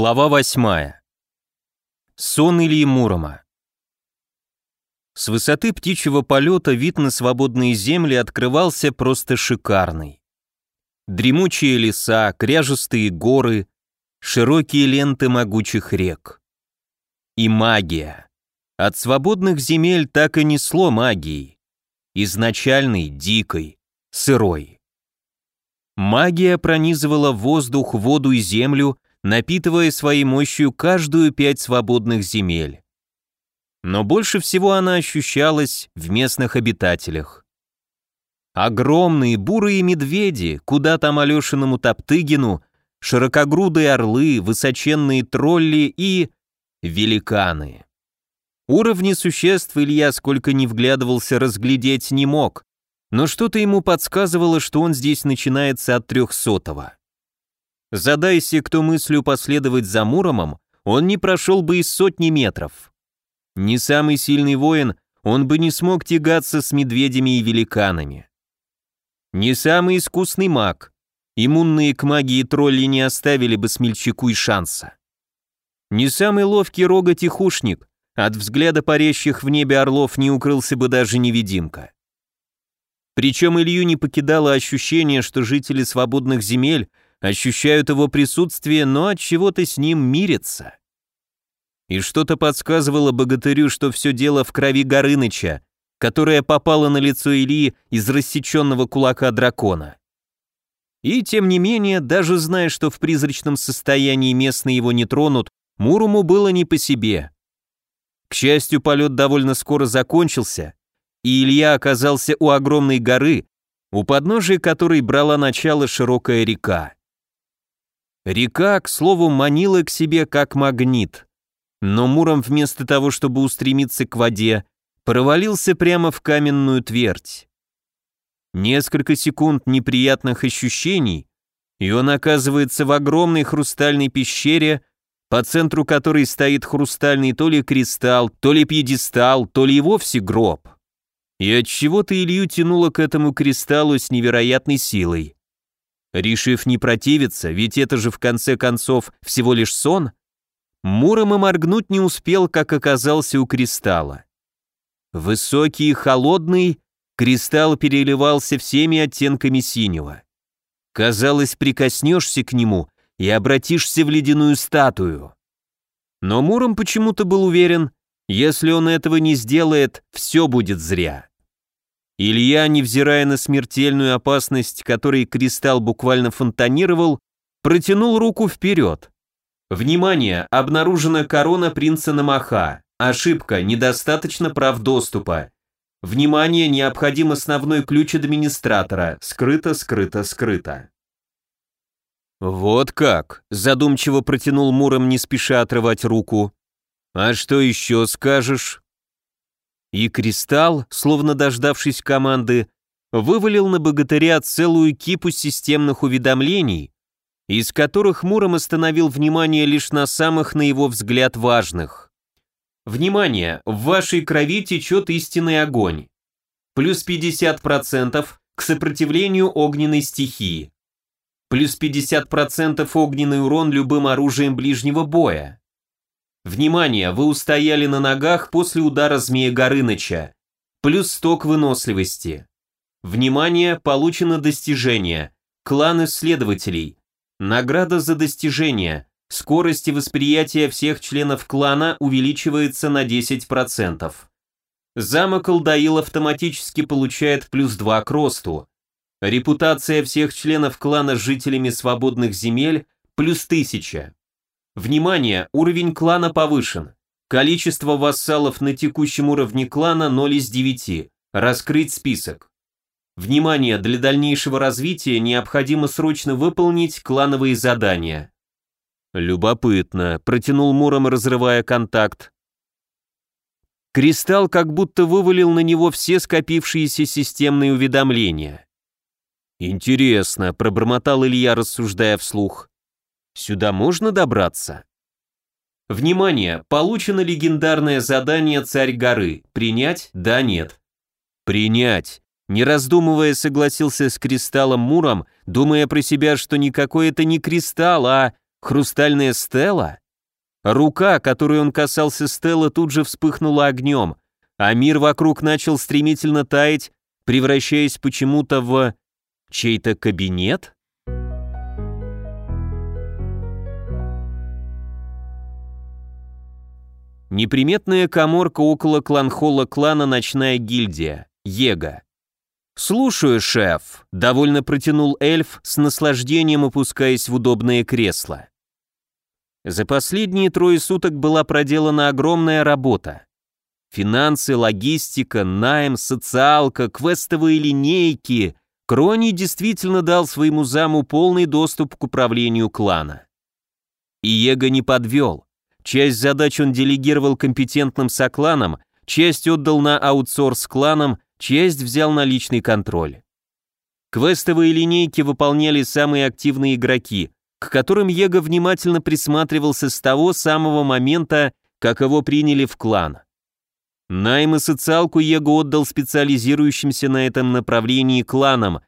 Глава восьмая. Сон Ильи Мурома. С высоты птичьего полета вид на свободные земли открывался просто шикарный. Дремучие леса, кряжестые горы, широкие ленты могучих рек. И магия. От свободных земель так и несло магией. Изначальной, дикой, сырой. Магия пронизывала воздух, воду и землю, напитывая своей мощью каждую пять свободных земель. Но больше всего она ощущалась в местных обитателях. Огромные бурые медведи, куда там Алешиному Топтыгину, широкогрудые орлы, высоченные тролли и... великаны. Уровни существ Илья сколько ни вглядывался, разглядеть не мог, но что-то ему подсказывало, что он здесь начинается от трехсотого. Задайся кто мыслью последовать за Муромом, он не прошел бы и сотни метров. Не самый сильный воин, он бы не смог тягаться с медведями и великанами. Не самый искусный маг, иммунные к магии тролли не оставили бы смельчаку и шанса. Не самый ловкий рога-тихушник, от взгляда парящих в небе орлов не укрылся бы даже невидимка. Причем Илью не покидало ощущение, что жители свободных земель ощущают его присутствие, но от чего-то с ним мирятся. И что-то подсказывало богатырю, что все дело в крови Горыныча, которая попала на лицо Ильи из рассеченного кулака дракона. И тем не менее, даже зная, что в призрачном состоянии местные его не тронут, Мурому было не по себе. К счастью, полет довольно скоро закончился, и Илья оказался у огромной горы, у подножия которой брала начало широкая река. Река, к слову, манила к себе как магнит. Но Муром вместо того, чтобы устремиться к воде, провалился прямо в каменную твердь. Несколько секунд неприятных ощущений, и он оказывается в огромной хрустальной пещере, по центру которой стоит хрустальный то ли кристалл, то ли пьедестал, то ли и вовсе гроб. И от чего то Илью тянуло к этому кристаллу с невероятной силой. Решив не противиться, ведь это же в конце концов всего лишь сон, Муром и моргнуть не успел, как оказался у кристалла. Высокий и холодный, кристалл переливался всеми оттенками синего. Казалось, прикоснешься к нему и обратишься в ледяную статую. Но Муром почему-то был уверен, если он этого не сделает, все будет зря. Илья, невзирая на смертельную опасность, которой кристалл буквально фонтанировал, протянул руку вперед. Внимание! Обнаружена корона принца Намаха. Ошибка, недостаточно прав доступа. Внимание, необходим основной ключ администратора. Скрыто, скрыто, скрыто. Вот как, задумчиво протянул Муром, не спеша отрывать руку. А что еще скажешь? И Кристалл, словно дождавшись команды, вывалил на богатыря целую кипу системных уведомлений, из которых Муром остановил внимание лишь на самых, на его взгляд, важных. Внимание! В вашей крови течет истинный огонь. Плюс 50% к сопротивлению огненной стихии. Плюс 50% огненный урон любым оружием ближнего боя. Внимание, вы устояли на ногах после удара змея Горыныча. Плюс 100 к выносливости. Внимание, получено достижение. Клан исследователей. Награда за достижение. Скорость восприятия всех членов клана увеличивается на 10%. Замок Алдаил автоматически получает плюс 2 к росту. Репутация всех членов клана с жителями свободных земель плюс 1000. Внимание, уровень клана повышен. Количество вассалов на текущем уровне клана 0 из 9. Раскрыть список. Внимание, для дальнейшего развития необходимо срочно выполнить клановые задания. Любопытно, протянул Муром, разрывая контакт. Кристалл как будто вывалил на него все скопившиеся системные уведомления. «Интересно», — пробормотал Илья, рассуждая вслух. Сюда можно добраться? Внимание! Получено легендарное задание «Царь горы». Принять? Да, нет. Принять. Не раздумывая, согласился с кристаллом Муром, думая про себя, что никакой это не кристалл, а Хрустальная стела? Рука, которой он касался стелы, тут же вспыхнула огнем, а мир вокруг начал стремительно таять, превращаясь почему-то в чей-то кабинет? Неприметная коморка около кланхола клана «Ночная гильдия» — Ега. «Слушаю, шеф», — довольно протянул эльф, с наслаждением опускаясь в удобное кресло. За последние трое суток была проделана огромная работа. Финансы, логистика, найм, социалка, квестовые линейки. Крони действительно дал своему заму полный доступ к управлению клана. И Его не подвел. Часть задач он делегировал компетентным сокланам, часть отдал на аутсорс кланам, часть взял на личный контроль. Квестовые линейки выполняли самые активные игроки, к которым Его внимательно присматривался с того самого момента, как его приняли в клан. Найм и социалку Его отдал специализирующимся на этом направлении кланам.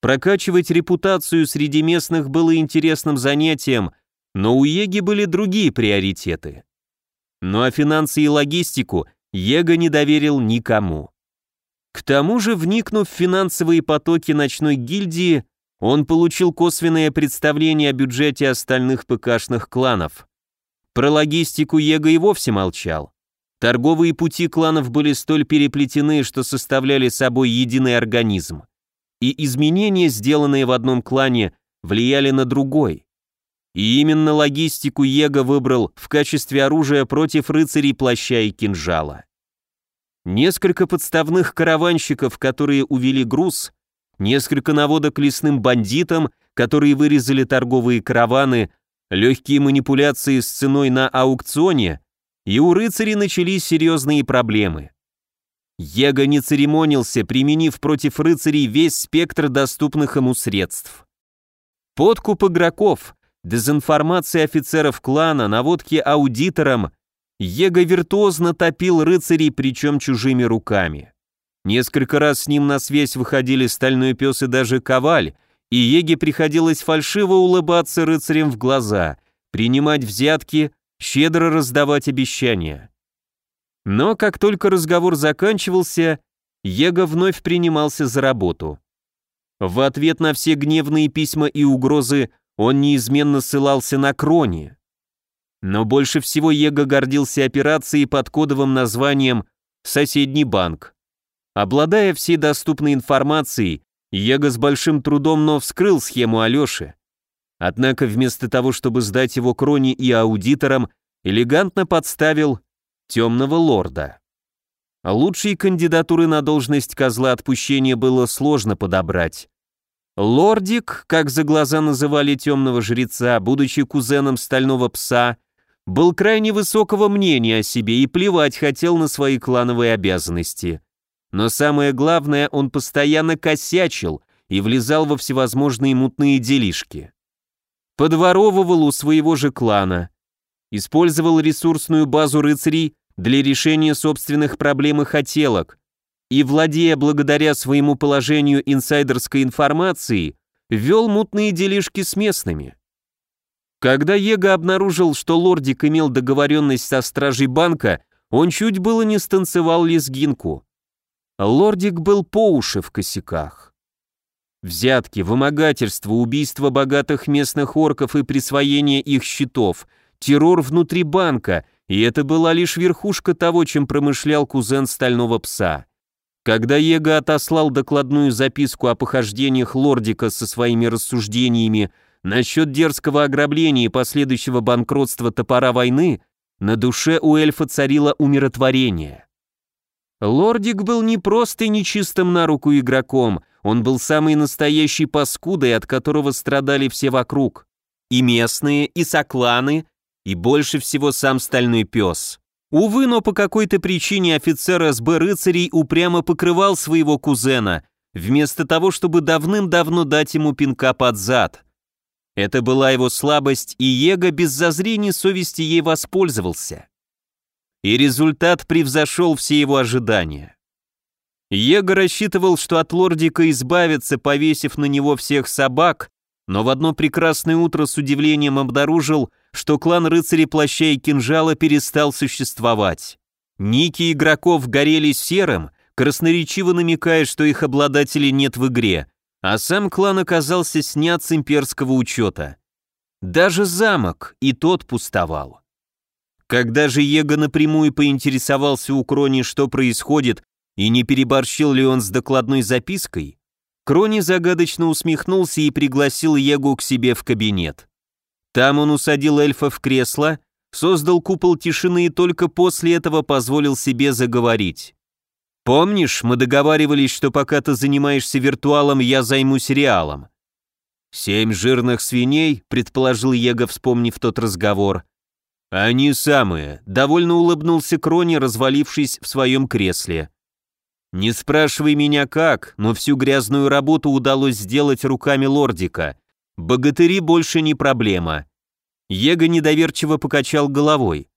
Прокачивать репутацию среди местных было интересным занятием, но у Еги были другие приоритеты. Ну а финансы и логистику Его не доверил никому. К тому же, вникнув в финансовые потоки ночной гильдии, он получил косвенное представление о бюджете остальных ПКшных кланов. Про логистику Его и вовсе молчал. Торговые пути кланов были столь переплетены, что составляли собой единый организм. И изменения, сделанные в одном клане, влияли на другой. И именно логистику Его выбрал в качестве оружия против рыцарей плаща и кинжала. Несколько подставных караванщиков, которые увели груз, несколько наводок лесным бандитам, которые вырезали торговые караваны, легкие манипуляции с ценой на аукционе и у рыцарей начались серьезные проблемы. Его не церемонился, применив против рыцарей весь спектр доступных ему средств. Подкуп игроков, дезинформация офицеров клана, наводки аудиторам, Его виртуозно топил рыцарей, причем чужими руками. Несколько раз с ним на связь выходили стальной пес и даже коваль, и Еге приходилось фальшиво улыбаться рыцарям в глаза, принимать взятки, щедро раздавать обещания. Но как только разговор заканчивался, Его вновь принимался за работу. В ответ на все гневные письма и угрозы он неизменно ссылался на Крони. Но больше всего Его гордился операцией под кодовым названием «Соседний банк». Обладая всей доступной информацией, Его с большим трудом, но вскрыл схему Алёши. Однако вместо того, чтобы сдать его кроне и аудиторам, элегантно подставил темного лорда. Лучшие кандидатуры на должность козла отпущения было сложно подобрать. Лордик, как за глаза называли темного жреца, будучи кузеном стального пса, был крайне высокого мнения о себе и плевать хотел на свои клановые обязанности. Но самое главное, он постоянно косячил и влезал во всевозможные мутные делишки подворовывал у своего же клана, использовал ресурсную базу рыцарей для решения собственных проблем и хотелок, и, владея благодаря своему положению инсайдерской информацией, вел мутные делишки с местными. Когда Его обнаружил, что лордик имел договоренность со стражей банка, он чуть было не станцевал лезгинку. Лордик был по уши в косяках. Взятки, вымогательство, убийство богатых местных орков и присвоение их счетов, террор внутри банка, и это была лишь верхушка того, чем промышлял кузен стального пса. Когда Его отослал докладную записку о похождениях лордика со своими рассуждениями насчет дерзкого ограбления и последующего банкротства топора войны, на душе у эльфа царило умиротворение. Лордик был не просто нечистым на руку игроком, он был самый настоящий паскудой, от которого страдали все вокруг. И местные, и сокланы, и больше всего сам стальной пес. Увы, но по какой-то причине офицер СБ рыцарей упрямо покрывал своего кузена, вместо того, чтобы давным-давно дать ему пинка под зад. Это была его слабость, и Его без зазрений совести ей воспользовался. И результат превзошел все его ожидания. Его рассчитывал, что от лордика избавится, повесив на него всех собак, но в одно прекрасное утро с удивлением обнаружил, что клан рыцарей плаща и кинжала перестал существовать. Ники игроков горели серым, красноречиво намекая, что их обладателей нет в игре, а сам клан оказался снят с имперского учета. Даже замок, и тот пустовал. Когда же Его напрямую поинтересовался у Крони, что происходит, и не переборщил ли он с докладной запиской, Крони загадочно усмехнулся и пригласил Егу к себе в кабинет. Там он усадил эльфа в кресло, создал купол тишины и только после этого позволил себе заговорить. «Помнишь, мы договаривались, что пока ты занимаешься виртуалом, я займусь реалом?» «Семь жирных свиней», — предположил Его, вспомнив тот разговор. «Они самые», — довольно улыбнулся Крони, развалившись в своем кресле. «Не спрашивай меня как, но всю грязную работу удалось сделать руками лордика. Богатыри больше не проблема». Его недоверчиво покачал головой.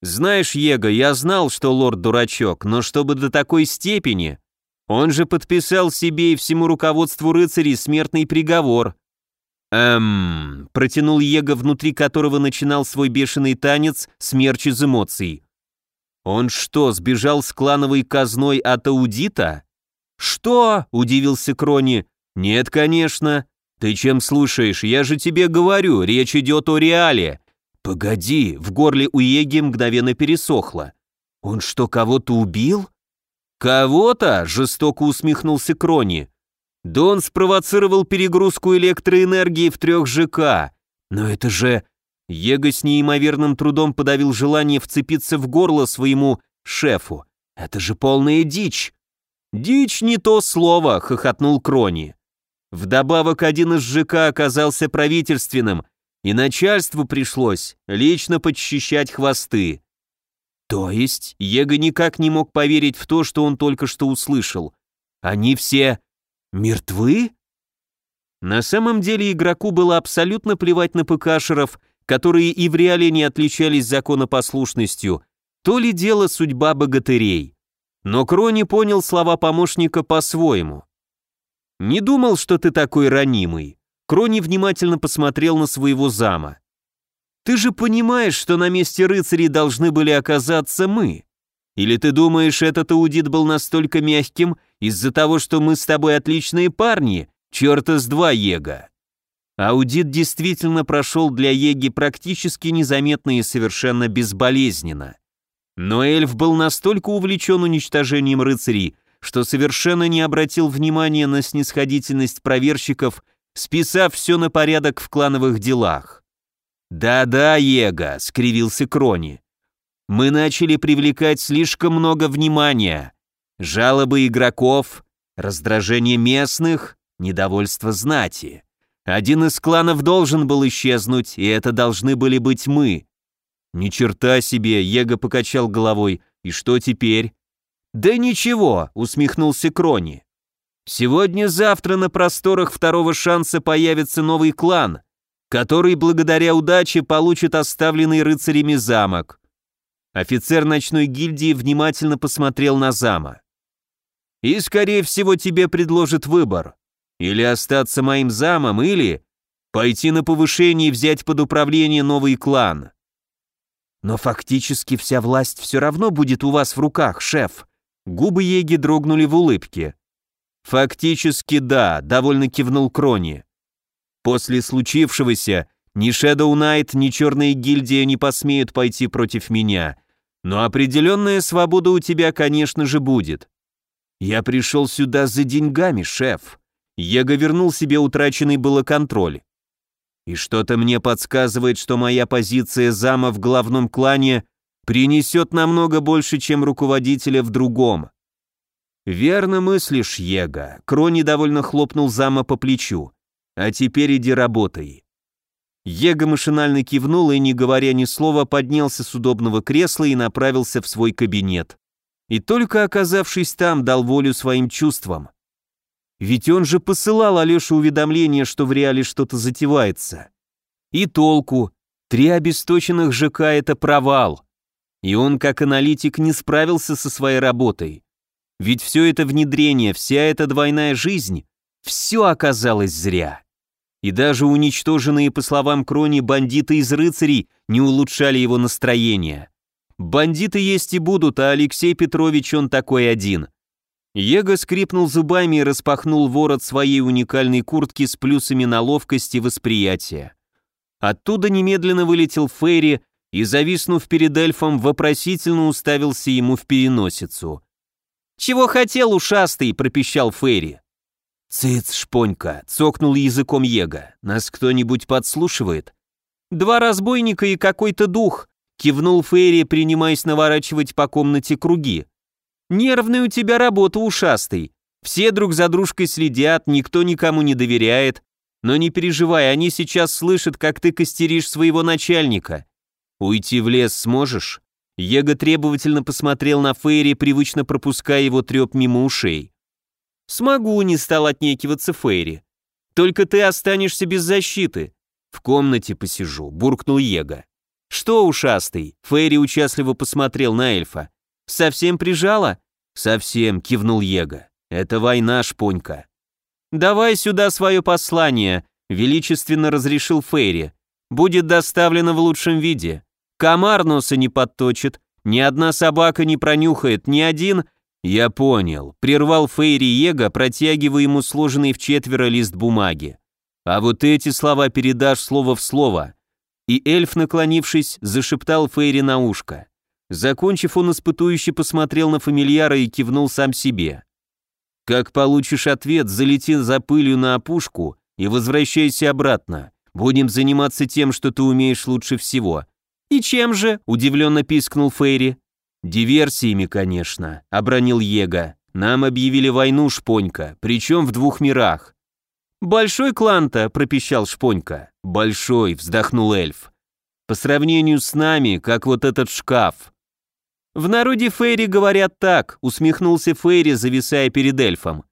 «Знаешь, Его, я знал, что лорд дурачок, но чтобы до такой степени...» Он же подписал себе и всему руководству рыцарей смертный приговор. Эм, протянул Его, внутри которого начинал свой бешеный танец смерч из эмоций. Он что, сбежал с клановой казной от аудита? Что? удивился Крони. Нет, конечно. Ты чем слушаешь? Я же тебе говорю, речь идет о реале. Погоди, в горле у Еги мгновенно пересохло. Он что, кого-то убил? «Кого-то?» – жестоко усмехнулся Крони. «Дон спровоцировал перегрузку электроэнергии в трех ЖК. Но это же...» Его с неимоверным трудом подавил желание вцепиться в горло своему шефу. «Это же полная дичь!» «Дичь не то слово», — хохотнул Крони. Вдобавок один из ЖК оказался правительственным, и начальству пришлось лично подчищать хвосты. То есть Его никак не мог поверить в то, что он только что услышал. Они все мертвы? На самом деле игроку было абсолютно плевать на ПКшеров, которые и в реале не отличались законопослушностью, то ли дело судьба богатырей. Но Крони понял слова помощника по-своему. «Не думал, что ты такой ранимый». Крони внимательно посмотрел на своего зама. Ты же понимаешь, что на месте рыцарей должны были оказаться мы. Или ты думаешь, этот аудит был настолько мягким из-за того, что мы с тобой отличные парни? Черта с два, Ега. Аудит действительно прошел для Еги практически незаметно и совершенно безболезненно. Но эльф был настолько увлечен уничтожением рыцарей, что совершенно не обратил внимания на снисходительность проверщиков, списав все на порядок в клановых делах. «Да-да, Его», — скривился Крони. «Мы начали привлекать слишком много внимания. Жалобы игроков, раздражение местных, недовольство знати. Один из кланов должен был исчезнуть, и это должны были быть мы». «Ни черта себе», — Его покачал головой. «И что теперь?» «Да ничего», — усмехнулся Крони. «Сегодня-завтра на просторах второго шанса появится новый клан — который благодаря удаче получит оставленный рыцарями замок. Офицер ночной гильдии внимательно посмотрел на зама. И, скорее всего, тебе предложат выбор. Или остаться моим замом, или пойти на повышение и взять под управление новый клан. Но фактически вся власть все равно будет у вас в руках, шеф. Губы Еги дрогнули в улыбке. Фактически да, довольно кивнул Крони. После случившегося ни Shadow Knight, ни Черная Гильдия не посмеют пойти против меня. Но определенная свобода у тебя, конечно же, будет. Я пришел сюда за деньгами, шеф. Его вернул себе утраченный было контроль. И что-то мне подсказывает, что моя позиция зама в главном клане принесет намного больше, чем руководителя в другом. Верно мыслишь, Его. Крони довольно хлопнул зама по плечу. А теперь иди работай». Его машинально кивнул и, не говоря ни слова, поднялся с удобного кресла и направился в свой кабинет. И только оказавшись там, дал волю своим чувствам. Ведь он же посылал Алёше уведомление, что в реале что-то затевается. И толку. Три обесточенных ЖК — это провал. И он, как аналитик, не справился со своей работой. Ведь все это внедрение, вся эта двойная жизнь, все оказалось зря. И даже уничтоженные, по словам Крони, бандиты из рыцарей не улучшали его настроение. Бандиты есть и будут, а Алексей Петрович он такой один. Его скрипнул зубами и распахнул ворот своей уникальной куртки с плюсами на ловкость и восприятие. Оттуда немедленно вылетел Ферри и, зависнув перед эльфом, вопросительно уставился ему в переносицу. «Чего хотел, ушастый?» – пропищал Ферри. «Цыц, шпонька!» – цокнул языком Ега. «Нас кто-нибудь подслушивает?» «Два разбойника и какой-то дух», – кивнул Ферри, принимаясь наворачивать по комнате круги. «Нервная у тебя работа, ушастый. Все друг за дружкой следят, никто никому не доверяет. Но не переживай, они сейчас слышат, как ты костеришь своего начальника. Уйти в лес сможешь?» Его требовательно посмотрел на Фейри, привычно пропуская его треп мимо ушей. «Смогу», — не стал отнекиваться Фейри. «Только ты останешься без защиты». «В комнате посижу», — буркнул Его. «Что, ушастый?» — Фейри участливо посмотрел на эльфа. «Совсем прижала?» «Совсем», — кивнул Его. «Это война, шпонька». «Давай сюда свое послание», — величественно разрешил Фейри. «Будет доставлено в лучшем виде. Комар носа не подточит, ни одна собака не пронюхает, ни один...» «Я понял», — прервал Фейри Его, протягивая ему сложенный в четверо лист бумаги. «А вот эти слова передашь слово в слово». И эльф, наклонившись, зашептал Фейри на ушко. Закончив, он испытующе посмотрел на фамильяра и кивнул сам себе. Как получишь ответ, залети за пылью на опушку и возвращайся обратно. Будем заниматься тем, что ты умеешь лучше всего». «И чем же?» – удивленно пискнул Фейри. «Диверсиями, конечно», – обронил Его. «Нам объявили войну, Шпонька, причем в двух мирах». «Большой клан-то», – пропищал Шпонька. «Большой», – вздохнул эльф. «По сравнению с нами, как вот этот шкаф. «В народе Фейри говорят так», — усмехнулся Фейри, зависая перед эльфом.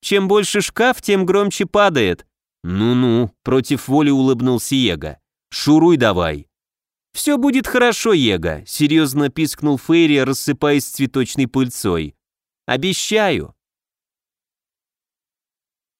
«Чем больше шкаф, тем громче падает». «Ну-ну», — против воли улыбнулся Его. «Шуруй давай». «Все будет хорошо, Его», — серьезно пискнул Фейри, рассыпаясь цветочной пыльцой. «Обещаю».